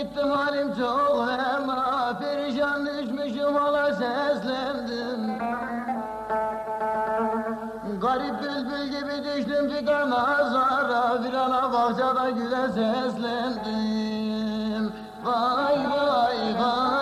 gittim halim çok ama Perişan düşmüşüm hala seslendim. Garip bülbül gibi düştüm figan azara Bir ana bahçede güle seslendim. Vay vay vay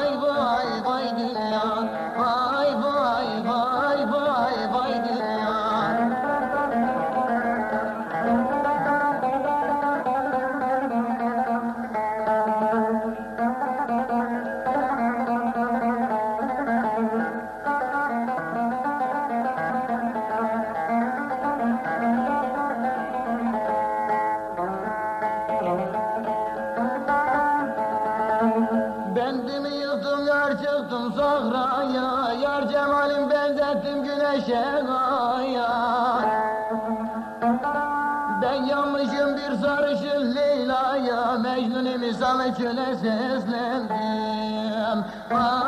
Bendimi yıktım yar çıktım sahraya. Yar cemalim benzettim güneşe aya Ben yanmışım bir sarışın Leyla'ya. Mecnun misalı çöle seslendim. Vay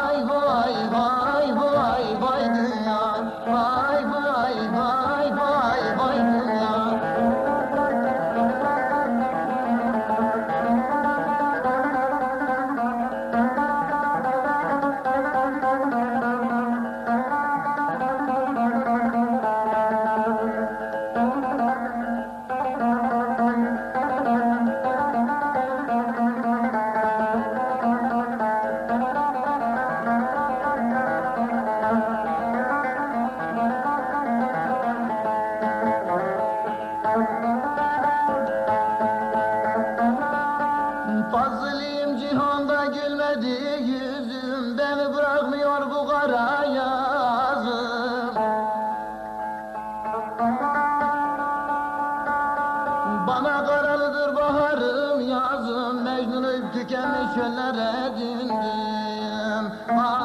yüzüm beni bırakmıyor bu kara yazım. Bana karalıdır baharım yazım. Mecnun öp tükenmiş öller edindim ah,